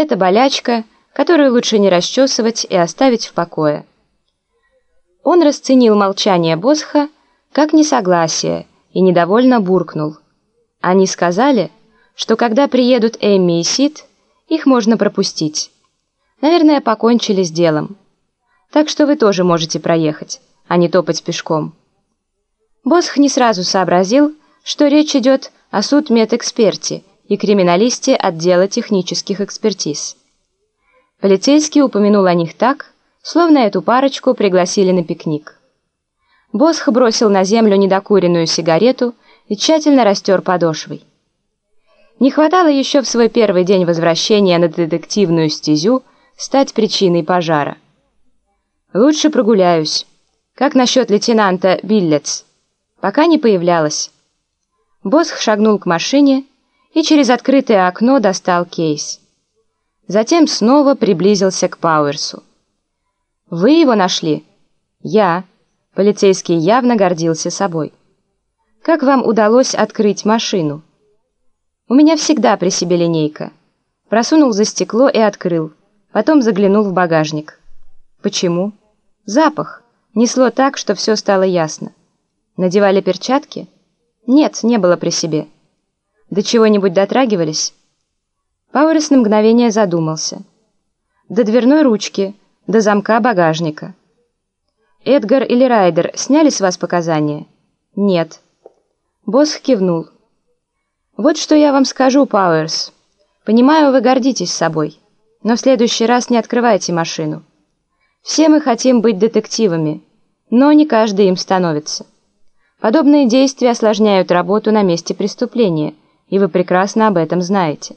Это болячка, которую лучше не расчесывать и оставить в покое. Он расценил молчание Босха как несогласие и недовольно буркнул. Они сказали, что когда приедут Эмми и Сид, их можно пропустить. Наверное, покончили с делом. Так что вы тоже можете проехать, а не топать пешком. Босх не сразу сообразил, что речь идет о судмедэксперте и криминалисте отдела технических экспертиз. Полицейский упомянул о них так, словно эту парочку пригласили на пикник. Босх бросил на землю недокуренную сигарету и тщательно растер подошвой. Не хватало еще в свой первый день возвращения на детективную стезю стать причиной пожара. «Лучше прогуляюсь. Как насчет лейтенанта Биллец?» «Пока не появлялась». Босх шагнул к машине и через открытое окно достал кейс. Затем снова приблизился к Пауэрсу. «Вы его нашли?» «Я». Полицейский явно гордился собой. «Как вам удалось открыть машину?» «У меня всегда при себе линейка». Просунул за стекло и открыл. Потом заглянул в багажник. «Почему?» «Запах. Несло так, что все стало ясно». «Надевали перчатки?» «Нет, не было при себе». «До чего-нибудь дотрагивались?» Пауэрс на мгновение задумался. «До дверной ручки, до замка багажника». «Эдгар или Райдер сняли с вас показания?» «Нет». Босс кивнул. «Вот что я вам скажу, Пауэрс. Понимаю, вы гордитесь собой, но в следующий раз не открывайте машину. Все мы хотим быть детективами, но не каждый им становится. Подобные действия осложняют работу на месте преступления, и вы прекрасно об этом знаете».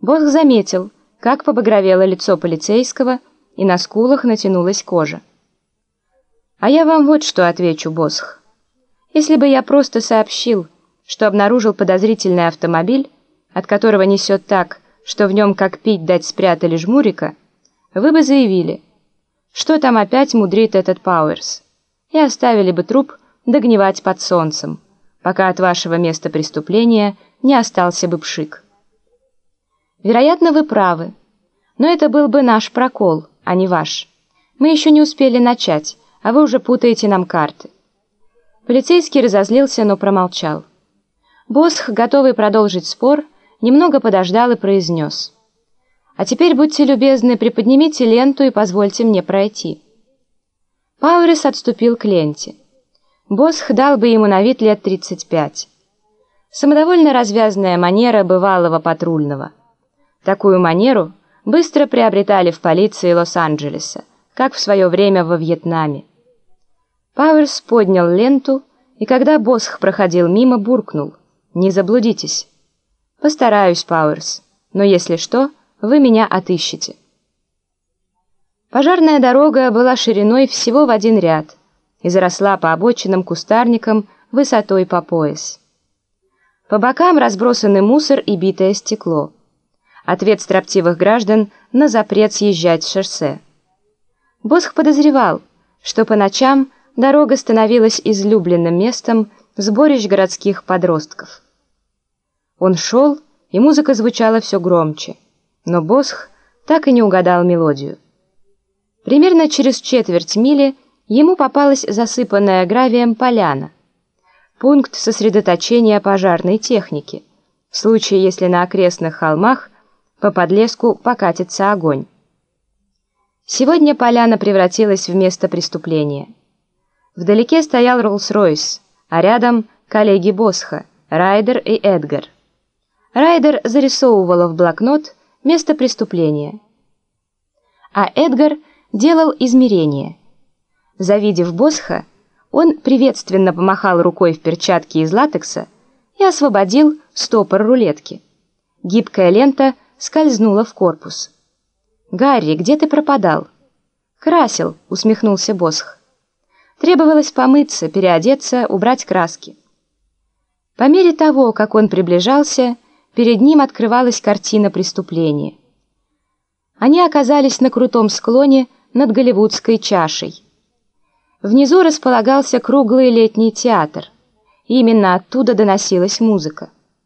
Босх заметил, как побагровело лицо полицейского, и на скулах натянулась кожа. «А я вам вот что отвечу, Босх. Если бы я просто сообщил, что обнаружил подозрительный автомобиль, от которого несет так, что в нем как пить дать спрятали жмурика, вы бы заявили, что там опять мудрит этот Пауэрс, и оставили бы труп догнивать под солнцем, пока от вашего места преступления не остался бы пшик. Вероятно, вы правы. Но это был бы наш прокол, а не ваш. Мы еще не успели начать, а вы уже путаете нам карты. Полицейский разозлился, но промолчал. Босх, готовый продолжить спор, немного подождал и произнес. «А теперь, будьте любезны, приподнимите ленту и позвольте мне пройти». Пауэрс отступил к ленте. Босх дал бы ему на вид лет 35. Самодовольно развязная манера бывалого патрульного – Такую манеру быстро приобретали в полиции Лос-Анджелеса, как в свое время во Вьетнаме. Пауэрс поднял ленту, и когда Босх проходил мимо, буркнул. «Не заблудитесь». «Постараюсь, Пауэрс, но если что, вы меня отыщете». Пожарная дорога была шириной всего в один ряд и заросла по обочинам кустарникам высотой по пояс. По бокам разбросаны мусор и битое стекло ответ строптивых граждан на запрет съезжать с шоссе. Босх подозревал, что по ночам дорога становилась излюбленным местом сборищ городских подростков. Он шел, и музыка звучала все громче, но Босх так и не угадал мелодию. Примерно через четверть мили ему попалась засыпанная гравием поляна, пункт сосредоточения пожарной техники, в случае, если на окрестных холмах по подлеску покатится огонь. Сегодня поляна превратилась в место преступления. Вдалеке стоял Роллс-Ройс, а рядом коллеги Босха, Райдер и Эдгар. Райдер зарисовывала в блокнот место преступления, а Эдгар делал измерения. Завидев Босха, он приветственно помахал рукой в перчатке из латекса и освободил стопор рулетки. Гибкая лента скользнула в корпус. «Гарри, где ты пропадал?» «Красил», — усмехнулся Босх. Требовалось помыться, переодеться, убрать краски. По мере того, как он приближался, перед ним открывалась картина преступления. Они оказались на крутом склоне над Голливудской чашей. Внизу располагался круглый летний театр. Именно оттуда доносилась музыка.